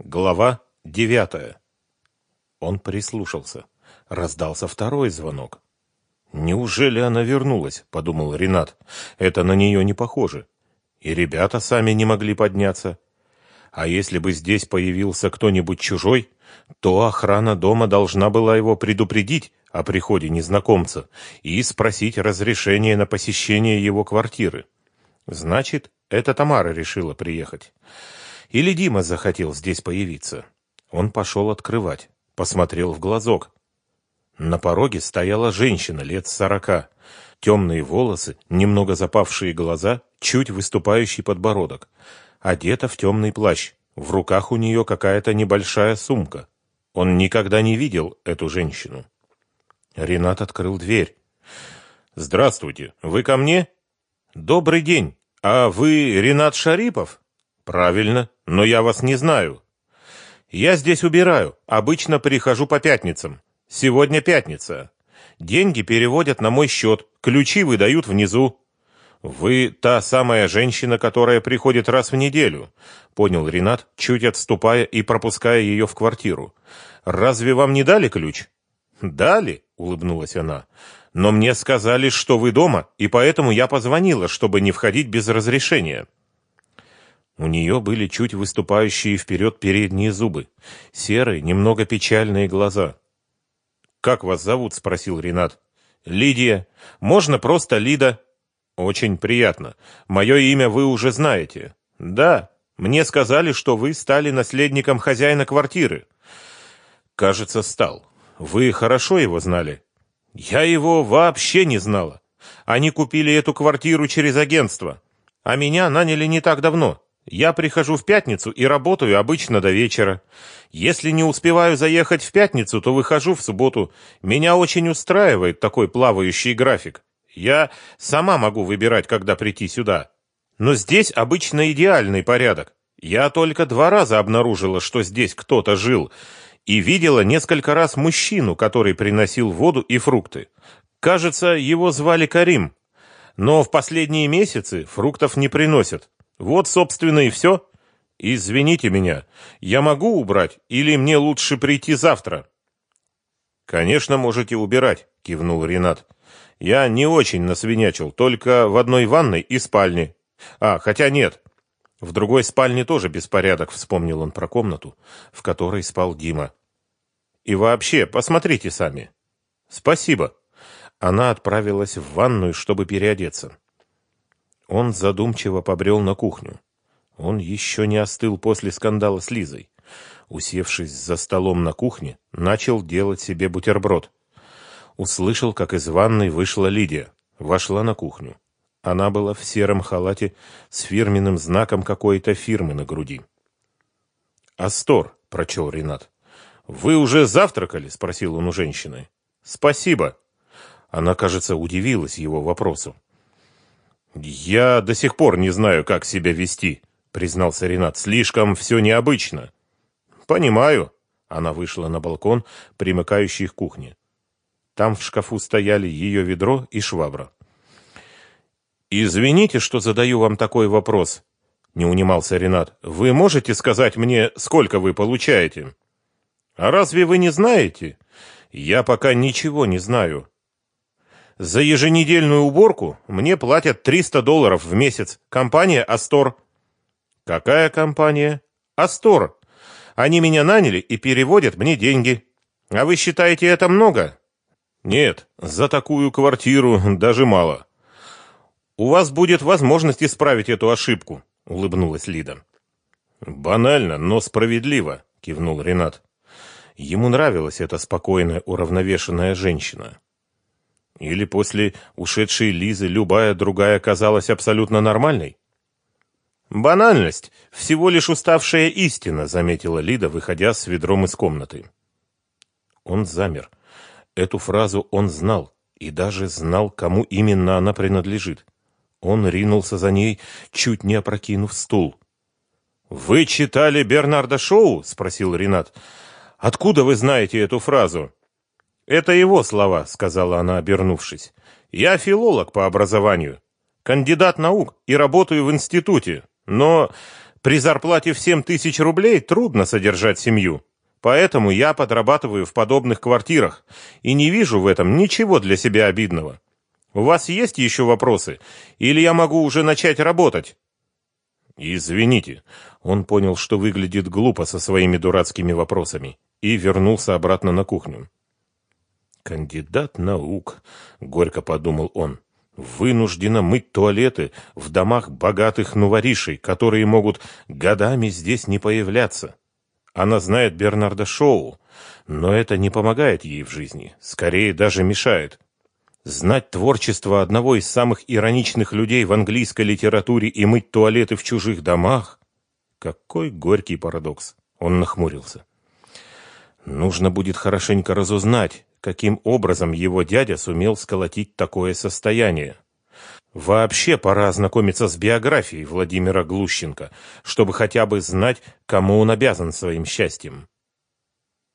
Глава девятая. Он прислушался. Раздался второй звонок. «Неужели она вернулась?» — подумал Ренат. «Это на нее не похоже. И ребята сами не могли подняться. А если бы здесь появился кто-нибудь чужой, то охрана дома должна была его предупредить о приходе незнакомца и спросить разрешение на посещение его квартиры. Значит, это Тамара решила приехать. Или Дима захотел здесь появиться. Он пошел открывать, посмотрел в глазок. На пороге стояла женщина лет сорока. Темные волосы, немного запавшие глаза, чуть выступающий подбородок. Одета в темный плащ. В руках у нее какая-то небольшая сумка. Он никогда не видел эту женщину. Ренат открыл дверь. «Здравствуйте. Вы ко мне?» «Добрый день. А вы Ренат Шарипов?» Правильно, но я вас не знаю. Я здесь убираю, обычно прихожу по пятницам. Сегодня пятница. Деньги переводят на мой счет, ключи выдают внизу. Вы та самая женщина, которая приходит раз в неделю, понял Ренат, чуть отступая и пропуская ее в квартиру. Разве вам не дали ключ? Дали, улыбнулась она. Но мне сказали, что вы дома, и поэтому я позвонила, чтобы не входить без разрешения. У нее были чуть выступающие вперед передние зубы, серые, немного печальные глаза. «Как вас зовут?» — спросил Ренат. «Лидия. Можно просто Лида?» «Очень приятно. Мое имя вы уже знаете». «Да. Мне сказали, что вы стали наследником хозяина квартиры». «Кажется, стал. Вы хорошо его знали?» «Я его вообще не знала. Они купили эту квартиру через агентство, а меня наняли не так давно». Я прихожу в пятницу и работаю обычно до вечера. Если не успеваю заехать в пятницу, то выхожу в субботу. Меня очень устраивает такой плавающий график. Я сама могу выбирать, когда прийти сюда. Но здесь обычно идеальный порядок. Я только два раза обнаружила, что здесь кто-то жил, и видела несколько раз мужчину, который приносил воду и фрукты. Кажется, его звали Карим. Но в последние месяцы фруктов не приносят. Вот, собственно, и все. Извините меня, я могу убрать или мне лучше прийти завтра? Конечно, можете убирать, кивнул Ренат. Я не очень насвинячил, только в одной ванной и спальне. А, хотя нет. В другой спальне тоже беспорядок, вспомнил он про комнату, в которой спал Дима. И вообще, посмотрите сами. Спасибо. Она отправилась в ванную, чтобы переодеться. Он задумчиво побрел на кухню. Он еще не остыл после скандала с Лизой. Усевшись за столом на кухне, начал делать себе бутерброд. Услышал, как из ванной вышла Лидия. Вошла на кухню. Она была в сером халате с фирменным знаком какой-то фирмы на груди. «Астор», — прочел Ренат. «Вы уже завтракали?» — спросил он у женщины. «Спасибо». Она, кажется, удивилась его вопросу. «Я до сих пор не знаю, как себя вести», — признался Ренат. «Слишком все необычно». «Понимаю». Она вышла на балкон, примыкающий к кухне. Там в шкафу стояли ее ведро и швабра. «Извините, что задаю вам такой вопрос», — не унимался Ренат. «Вы можете сказать мне, сколько вы получаете?» «А разве вы не знаете?» «Я пока ничего не знаю. За еженедельную уборку мне платят 300 долларов в месяц. Компания Астор. Какая компания? Астор. Они меня наняли и переводят мне деньги. А вы считаете это много? Нет, за такую квартиру даже мало. У вас будет возможность исправить эту ошибку, улыбнулась Лида. Банально, но справедливо, кивнул Ренат. Ему нравилась эта спокойная, уравновешенная женщина. Или после ушедшей Лизы любая другая казалась абсолютно нормальной? Банальность, всего лишь уставшая истина, заметила Лида, выходя с ведром из комнаты. Он замер. Эту фразу он знал и даже знал, кому именно она принадлежит. Он ринулся за ней, чуть не опрокинув стул. Вы читали Бернарда Шоу? спросил Ренат. Откуда вы знаете эту фразу? Это его слова, сказала она, обернувшись. Я филолог по образованию, кандидат наук и работаю в институте. Но При зарплате в 7 тысяч рублей трудно содержать семью. Поэтому я подрабатываю в подобных квартирах и не вижу в этом ничего для себя обидного. У вас есть еще вопросы? Или я могу уже начать работать? Извините. Он понял, что выглядит глупо со своими дурацкими вопросами, и вернулся обратно на кухню. Кандидат наук, горько подумал он вынуждена мыть туалеты в домах богатых новоришей, которые могут годами здесь не появляться. Она знает Бернарда Шоу, но это не помогает ей в жизни, скорее даже мешает. Знать творчество одного из самых ироничных людей в английской литературе и мыть туалеты в чужих домах? Какой горький парадокс. Он нахмурился. Нужно будет хорошенько разузнать, каким образом его дядя сумел сколотить такое состояние. Вообще пора ознакомиться с биографией Владимира Глущенко, чтобы хотя бы знать, кому он обязан своим счастьем.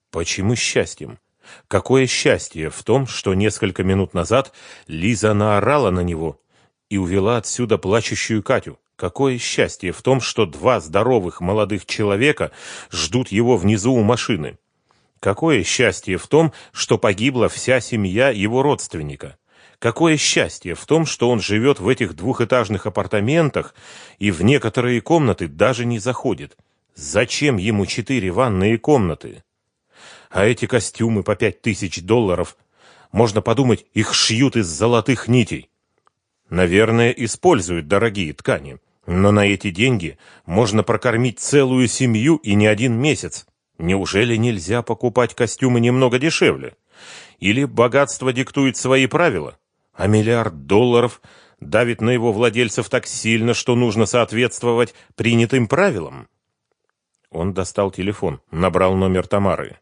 Почему счастьем? Какое счастье в том, что несколько минут назад Лиза наорала на него и увела отсюда плачущую Катю? Какое счастье в том, что два здоровых молодых человека ждут его внизу у машины? Какое счастье в том, что погибла вся семья его родственника. Какое счастье в том, что он живет в этих двухэтажных апартаментах и в некоторые комнаты даже не заходит. Зачем ему четыре ванные комнаты? А эти костюмы по пять тысяч долларов, можно подумать, их шьют из золотых нитей. Наверное, используют дорогие ткани, но на эти деньги можно прокормить целую семью и не один месяц. Неужели нельзя покупать костюмы немного дешевле? Или богатство диктует свои правила, а миллиард долларов давит на его владельцев так сильно, что нужно соответствовать принятым правилам? Он достал телефон, набрал номер Тамары.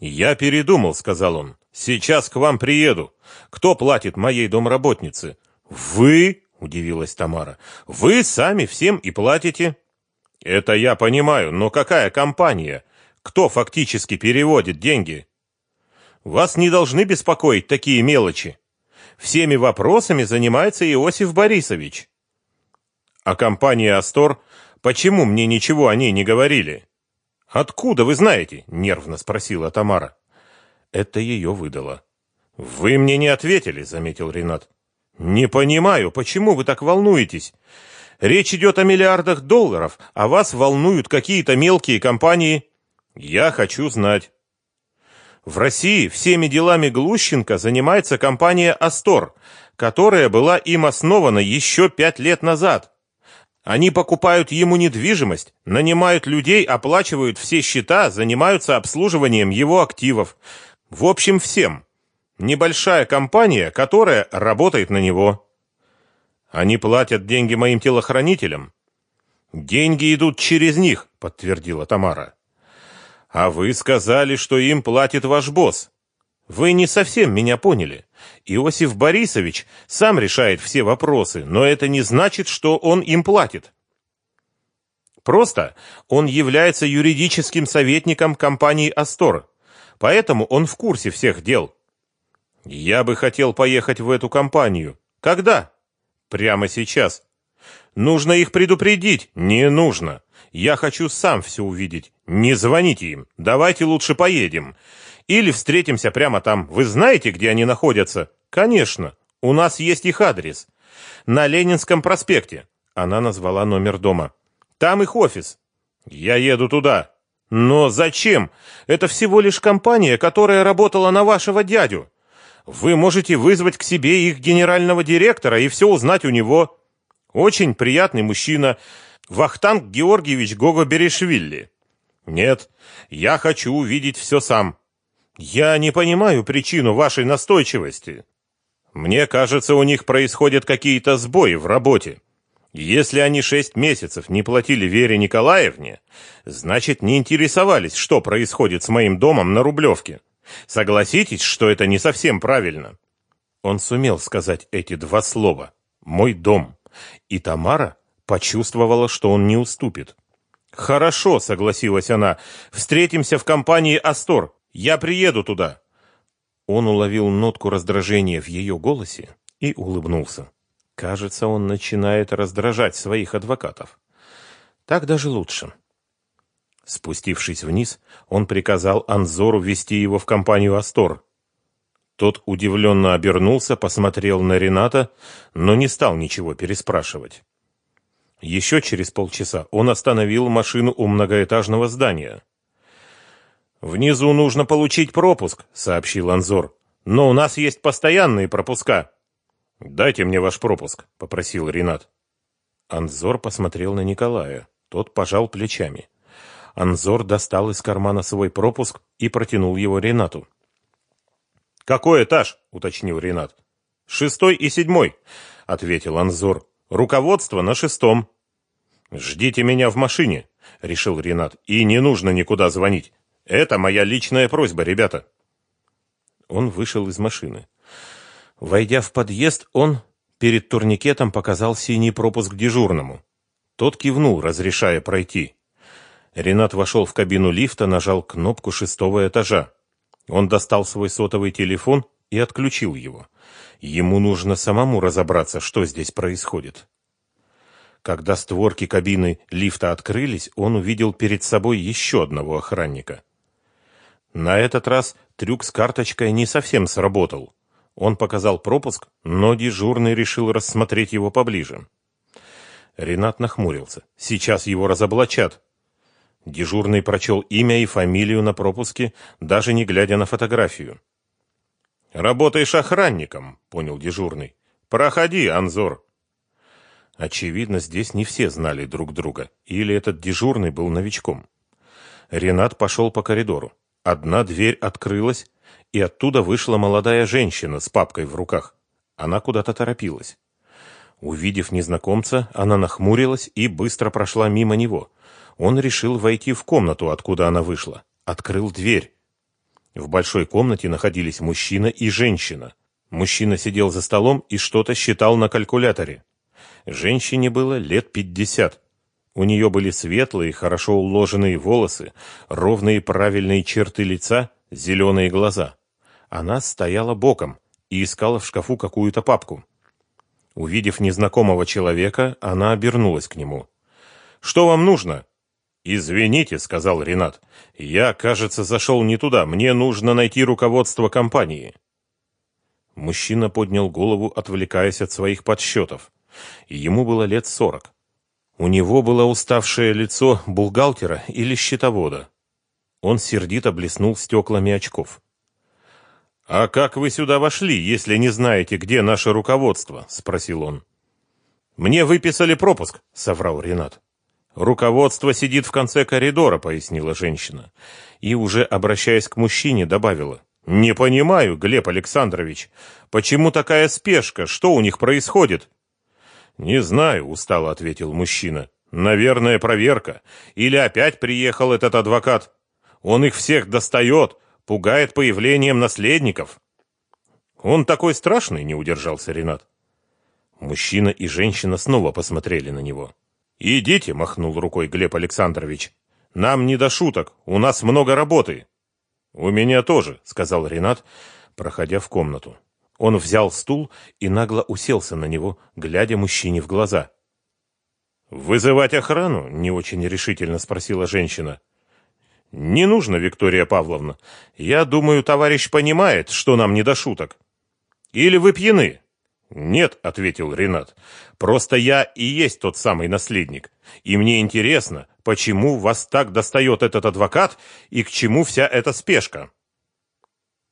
«Я передумал», — сказал он. «Сейчас к вам приеду. Кто платит моей домработнице?» «Вы?» — удивилась Тамара. «Вы сами всем и платите». «Это я понимаю, но какая компания? Кто фактически переводит деньги. Вас не должны беспокоить такие мелочи. Всеми вопросами занимается Иосиф Борисович. А компания Астор, почему мне ничего о ней не говорили? Откуда вы знаете? нервно спросила Тамара. Это ее выдало. Вы мне не ответили, заметил Ренат. Не понимаю, почему вы так волнуетесь? Речь идет о миллиардах долларов, а вас волнуют какие-то мелкие компании. Я хочу знать. В России всеми делами Глущенко занимается компания Астор, которая была им основана еще пять лет назад. Они покупают ему недвижимость, нанимают людей, оплачивают все счета, занимаются обслуживанием его активов. В общем, всем. Небольшая компания, которая работает на него. Они платят деньги моим телохранителям. Деньги идут через них, подтвердила Тамара. А вы сказали, что им платит ваш босс. Вы не совсем меня поняли. Иосиф Борисович сам решает все вопросы, но это не значит, что он им платит. Просто он является юридическим советником компании Астор, поэтому он в курсе всех дел. Я бы хотел поехать в эту компанию. Когда? Прямо сейчас. Нужно их предупредить. Не нужно. Я хочу сам все увидеть. Не звоните им. Давайте лучше поедем. Или встретимся прямо там. Вы знаете, где они находятся? Конечно. У нас есть их адрес. На Ленинском проспекте. Она назвала номер дома. Там их офис. Я еду туда. Но зачем? Это всего лишь компания, которая работала на вашего дядю. Вы можете вызвать к себе их генерального директора и все узнать у него. Очень приятный мужчина. Вахтанг Георгиевич Гого-Берешвили. Нет, я хочу увидеть все сам. Я не понимаю причину вашей настойчивости. Мне кажется, у них происходят какие-то сбои в работе. Если они шесть месяцев не платили Вере Николаевне, значит, не интересовались, что происходит с моим домом на Рублевке. Согласитесь, что это не совсем правильно. Он сумел сказать эти два слова: "Мой дом". И Тамара почувствовала, что он не уступит. Хорошо, согласилась она. Встретимся в компании Астор. Я приеду туда. Он уловил нотку раздражения в ее голосе и улыбнулся. Кажется, он начинает раздражать своих адвокатов. Так даже лучше. Спустившись вниз, он приказал Анзору вести его в компанию Астор. Тот удивленно обернулся, посмотрел на Рената, но не стал ничего переспрашивать. Еще через полчаса он остановил машину у многоэтажного здания. «Внизу нужно получить пропуск», — сообщил Анзор. «Но у нас есть постоянные пропуска». «Дайте мне ваш пропуск», — попросил Ренат. Анзор посмотрел на Николая. Тот пожал плечами. Анзор достал из кармана свой пропуск и протянул его Ренату. «Какой этаж?» — уточнил Ренат. «Шестой и седьмой», — ответил Анзор. «Руководство на шестом». «Ждите меня в машине», — решил Ренат. «И не нужно никуда звонить. Это моя личная просьба, ребята». Он вышел из машины. Войдя в подъезд, он перед турникетом показал синий пропуск дежурному. Тот кивнул, разрешая пройти. Ренат вошел в кабину лифта, нажал кнопку шестого этажа. Он достал свой сотовый телефон и отключил его. Ему нужно самому разобраться, что здесь происходит. Когда створки кабины лифта открылись, он увидел перед собой еще одного охранника. На этот раз трюк с карточкой не совсем сработал. Он показал пропуск, но дежурный решил рассмотреть его поближе. Ренат нахмурился. Сейчас его разоблачат. Дежурный прочел имя и фамилию на пропуске, даже не глядя на фотографию. «Работаешь охранником», — понял дежурный. «Проходи, Анзор». Очевидно, здесь не все знали друг друга, или этот дежурный был новичком. Ренат пошел по коридору. Одна дверь открылась, и оттуда вышла молодая женщина с папкой в руках. Она куда-то торопилась. Увидев незнакомца, она нахмурилась и быстро прошла мимо него — он решил войти в комнату, откуда она вышла. Открыл дверь. В большой комнате находились мужчина и женщина. Мужчина сидел за столом и что-то считал на калькуляторе. Женщине было лет пятьдесят. У нее были светлые, хорошо уложенные волосы, ровные правильные черты лица, зеленые глаза. Она стояла боком и искала в шкафу какую-то папку. Увидев незнакомого человека, она обернулась к нему. «Что вам нужно?» «Извините», — сказал Ренат. «Я, кажется, зашел не туда. Мне нужно найти руководство компании». Мужчина поднял голову, отвлекаясь от своих подсчетов. Ему было лет сорок. У него было уставшее лицо бухгалтера или счетовода. Он сердито блеснул стеклами очков. «А как вы сюда вошли, если не знаете, где наше руководство?» — спросил он. «Мне выписали пропуск», — соврал Ренат. «Руководство сидит в конце коридора», — пояснила женщина. И, уже обращаясь к мужчине, добавила. «Не понимаю, Глеб Александрович, почему такая спешка? Что у них происходит?» «Не знаю», — устало ответил мужчина. «Наверное, проверка. Или опять приехал этот адвокат. Он их всех достает, пугает появлением наследников». «Он такой страшный», — не удержался Ренат. Мужчина и женщина снова посмотрели на него. «Идите», — махнул рукой Глеб Александрович. «Нам не до шуток, у нас много работы». «У меня тоже», — сказал Ренат, проходя в комнату. Он взял стул и нагло уселся на него, глядя мужчине в глаза. «Вызывать охрану?» — не очень решительно спросила женщина. «Не нужно, Виктория Павловна. Я думаю, товарищ понимает, что нам не до шуток. Или вы пьяны?» «Нет», — ответил Ренат, — «просто я и есть тот самый наследник. И мне интересно, почему вас так достает этот адвокат и к чему вся эта спешка?»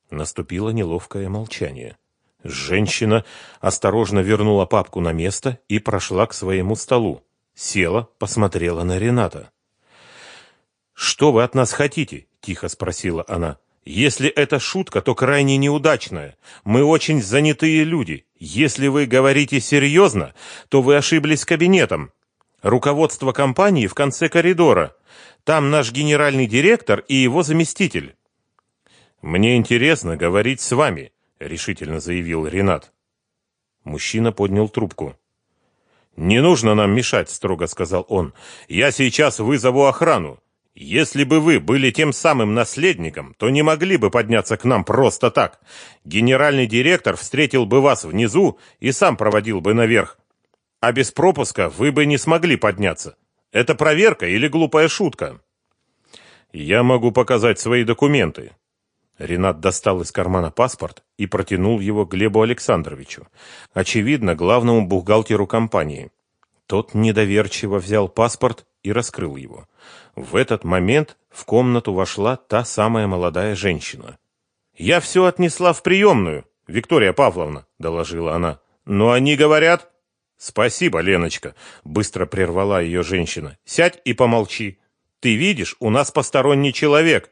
Наступило неловкое молчание. Женщина осторожно вернула папку на место и прошла к своему столу. Села, посмотрела на Рената. «Что вы от нас хотите?» — тихо спросила она. Если это шутка, то крайне неудачная. Мы очень занятые люди. Если вы говорите серьезно, то вы ошиблись кабинетом. Руководство компании в конце коридора. Там наш генеральный директор и его заместитель. Мне интересно говорить с вами, решительно заявил Ренат. Мужчина поднял трубку. Не нужно нам мешать, строго сказал он. Я сейчас вызову охрану. Если бы вы были тем самым наследником, то не могли бы подняться к нам просто так. Генеральный директор встретил бы вас внизу и сам проводил бы наверх. А без пропуска вы бы не смогли подняться. Это проверка или глупая шутка? Я могу показать свои документы. Ренат достал из кармана паспорт и протянул его Глебу Александровичу, очевидно, главному бухгалтеру компании. Тот недоверчиво взял паспорт и раскрыл его. В этот момент в комнату вошла та самая молодая женщина. «Я все отнесла в приемную, Виктория Павловна», — доложила она. «Но они говорят...» «Спасибо, Леночка», — быстро прервала ее женщина. «Сядь и помолчи. Ты видишь, у нас посторонний человек».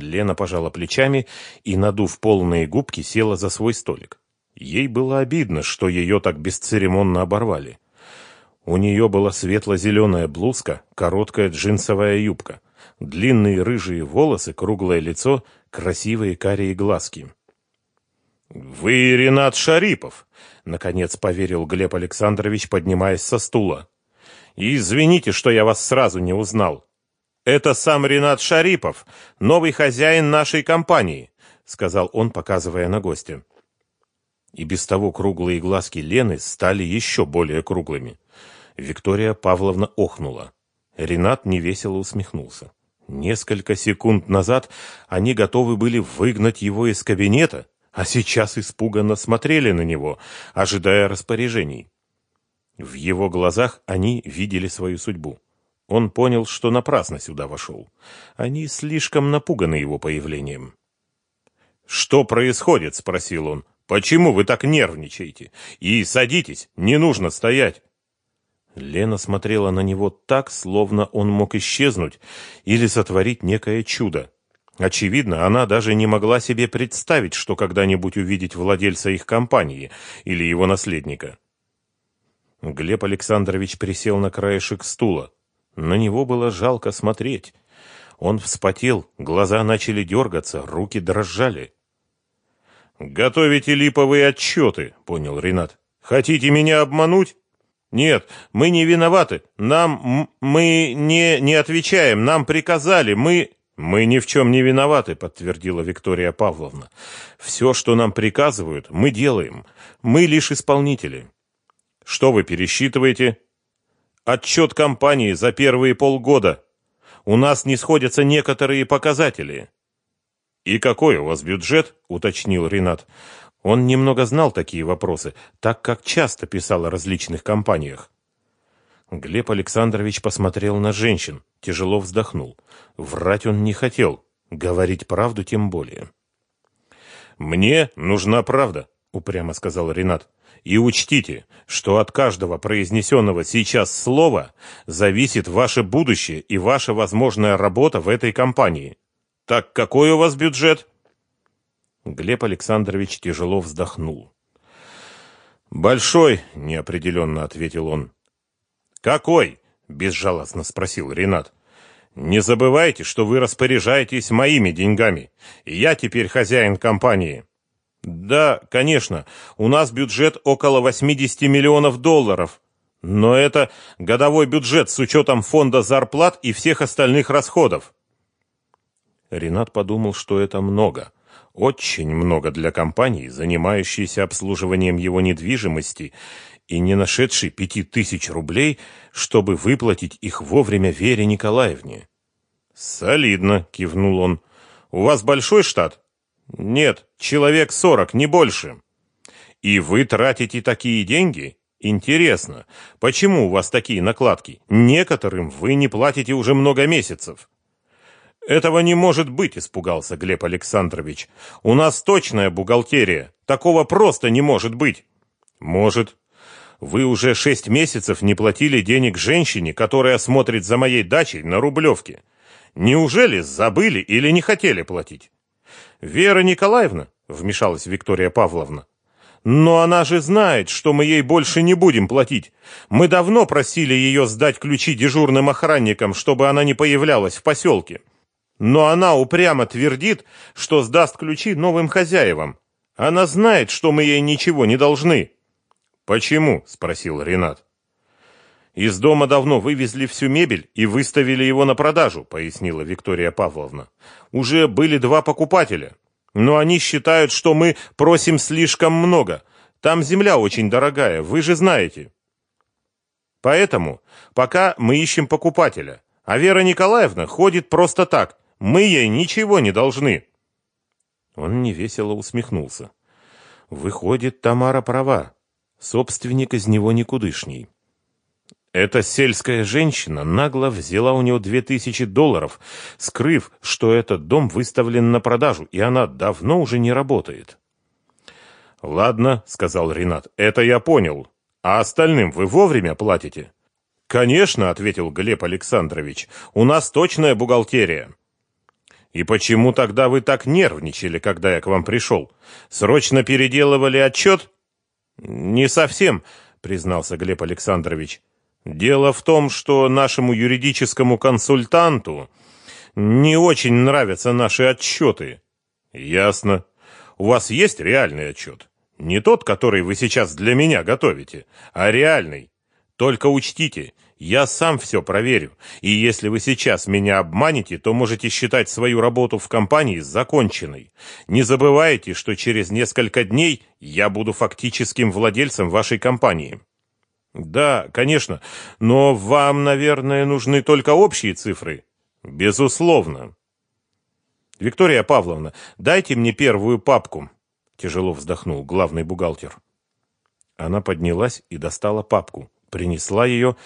Лена пожала плечами и, надув полные губки, села за свой столик. Ей было обидно, что ее так бесцеремонно оборвали. У нее была светло-зеленая блузка, короткая джинсовая юбка, длинные рыжие волосы, круглое лицо, красивые карие глазки. «Вы Ренат Шарипов», — наконец поверил Глеб Александрович, поднимаясь со стула. «Извините, что я вас сразу не узнал. Это сам Ренат Шарипов, новый хозяин нашей компании», — сказал он, показывая на гостя. И без того круглые глазки Лены стали еще более круглыми. Виктория Павловна охнула. Ренат невесело усмехнулся. Несколько секунд назад они готовы были выгнать его из кабинета, а сейчас испуганно смотрели на него, ожидая распоряжений. В его глазах они видели свою судьбу. Он понял, что напрасно сюда вошел. Они слишком напуганы его появлением. «Что происходит?» — спросил он. «Почему вы так нервничаете? И садитесь, не нужно стоять». Лена смотрела на него так, словно он мог исчезнуть или сотворить некое чудо. Очевидно, она даже не могла себе представить, что когда-нибудь увидеть владельца их компании или его наследника. Глеб Александрович присел на краешек стула. На него было жалко смотреть. Он вспотел, глаза начали дергаться, руки дрожали. «Готовите липовые отчеты», — понял Ренат. «Хотите меня обмануть?» Нет, мы не виноваты. Нам мы не не отвечаем. Нам приказали. Мы мы ни в чем не виноваты, подтвердила Виктория Павловна. Все, что нам приказывают, мы делаем. Мы лишь исполнители. Что вы пересчитываете? Отчет компании за первые полгода. У нас не сходятся некоторые показатели. И какой у вас бюджет? уточнил Ренат. Он немного знал такие вопросы, так как часто писал о различных компаниях. Глеб Александрович посмотрел на женщин, тяжело вздохнул. Врать он не хотел, говорить правду тем более. «Мне нужна правда», — упрямо сказал Ренат. «И учтите, что от каждого произнесенного сейчас слова зависит ваше будущее и ваша возможная работа в этой компании. Так какой у вас бюджет?» Глеб Александрович тяжело вздохнул. «Большой», — неопределенно ответил он. «Какой?» — безжалостно спросил Ренат. «Не забывайте, что вы распоряжаетесь моими деньгами, и я теперь хозяин компании». «Да, конечно, у нас бюджет около 80 миллионов долларов, но это годовой бюджет с учетом фонда зарплат и всех остальных расходов». Ренат подумал, что это много. Очень много для компании, занимающейся обслуживанием его недвижимости и не нашедшей пяти тысяч рублей, чтобы выплатить их вовремя Вере Николаевне. «Солидно», — кивнул он. «У вас большой штат?» «Нет, человек сорок, не больше». «И вы тратите такие деньги?» «Интересно, почему у вас такие накладки? Некоторым вы не платите уже много месяцев». Этого не может быть, испугался Глеб Александрович. У нас точная бухгалтерия. Такого просто не может быть. Может. Вы уже шесть месяцев не платили денег женщине, которая смотрит за моей дачей на Рублевке. Неужели забыли или не хотели платить? Вера Николаевна, вмешалась Виктория Павловна. Но она же знает, что мы ей больше не будем платить. Мы давно просили ее сдать ключи дежурным охранникам, чтобы она не появлялась в поселке. Но она упрямо твердит, что сдаст ключи новым хозяевам. Она знает, что мы ей ничего не должны. Почему? спросил Ренат. Из дома давно вывезли всю мебель и выставили его на продажу, пояснила Виктория Павловна. Уже были два покупателя, но они считают, что мы просим слишком много. Там земля очень дорогая, вы же знаете. Поэтому пока мы ищем покупателя, а Вера Николаевна ходит просто так. Мы ей ничего не должны. Он невесело усмехнулся. Выходит, Тамара права. Собственник из него никудышний. Эта сельская женщина нагло взяла у него две тысячи долларов, скрыв, что этот дом выставлен на продажу, и она давно уже не работает. «Ладно», — сказал Ренат, — «это я понял. А остальным вы вовремя платите?» «Конечно», — ответил Глеб Александрович, — «у нас точная бухгалтерия». «И почему тогда вы так нервничали, когда я к вам пришел? Срочно переделывали отчет?» «Не совсем», — признался Глеб Александрович. Дело в том, что нашему юридическому консультанту не очень нравятся наши отчеты. Ясно. У вас есть реальный отчет? Не тот, который вы сейчас для меня готовите, а реальный. Только учтите, я сам все проверю, и если вы сейчас меня обманете, то можете считать свою работу в компании законченной. Не забывайте, что через несколько дней я буду фактическим владельцем вашей компании. Да, конечно, но вам, наверное, нужны только общие цифры. Безусловно. Виктория Павловна, дайте мне первую папку, тяжело вздохнул главный бухгалтер. Она поднялась и достала папку, принесла ее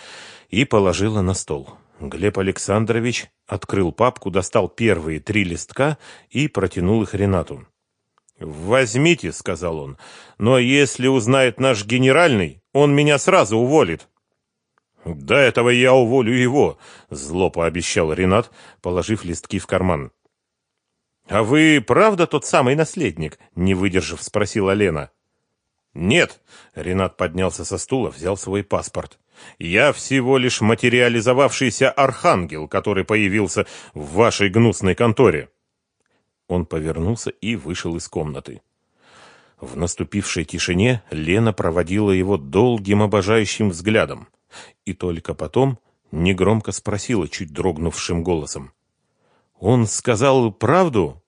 и положила на стол. Глеб Александрович открыл папку, достал первые три листка и протянул их Ренату. «Возьмите», — сказал он, — «но если узнает наш генеральный, он меня сразу уволит». «До этого я уволю его», — зло пообещал Ренат, положив листки в карман. «А вы правда тот самый наследник?» — не выдержав, спросила Лена. «Нет», — Ренат поднялся со стула, взял свой паспорт. «Я всего лишь материализовавшийся архангел, который появился в вашей гнусной конторе». Он повернулся и вышел из комнаты. В наступившей тишине Лена проводила его долгим обожающим взглядом и только потом негромко спросила чуть дрогнувшим голосом. «Он сказал правду?»